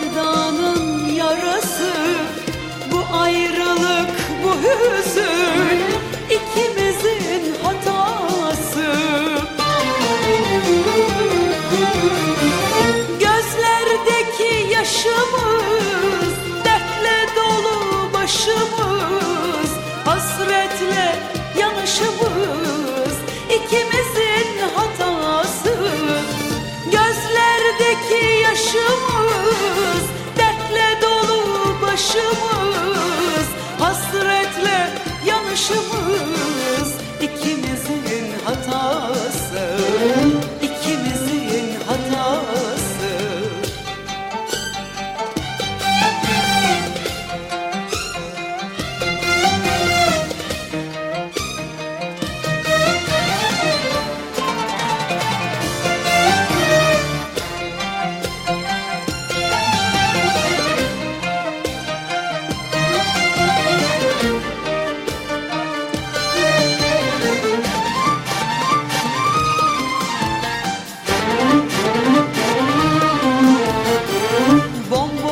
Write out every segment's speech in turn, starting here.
sevdanın yarası Bu ayrılık bu hüzün.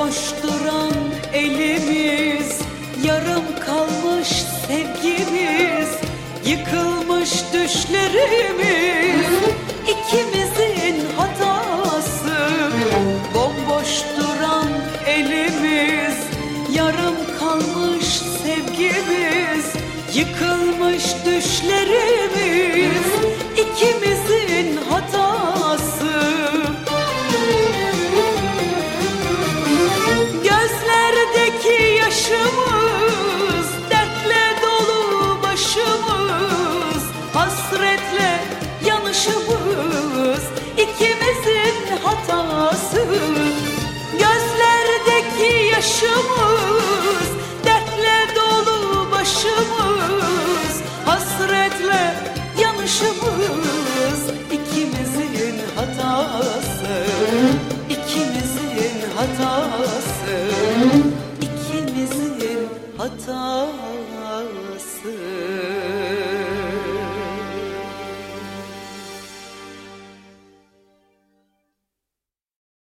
Koşturan elimiz Yarım kalmış sevgimiz Yıkılmış düşlerimiz. İkimizin hatası Bomboş duran elimiz Yarım kalmış sevgimiz Yıkılmış düşlerimiz.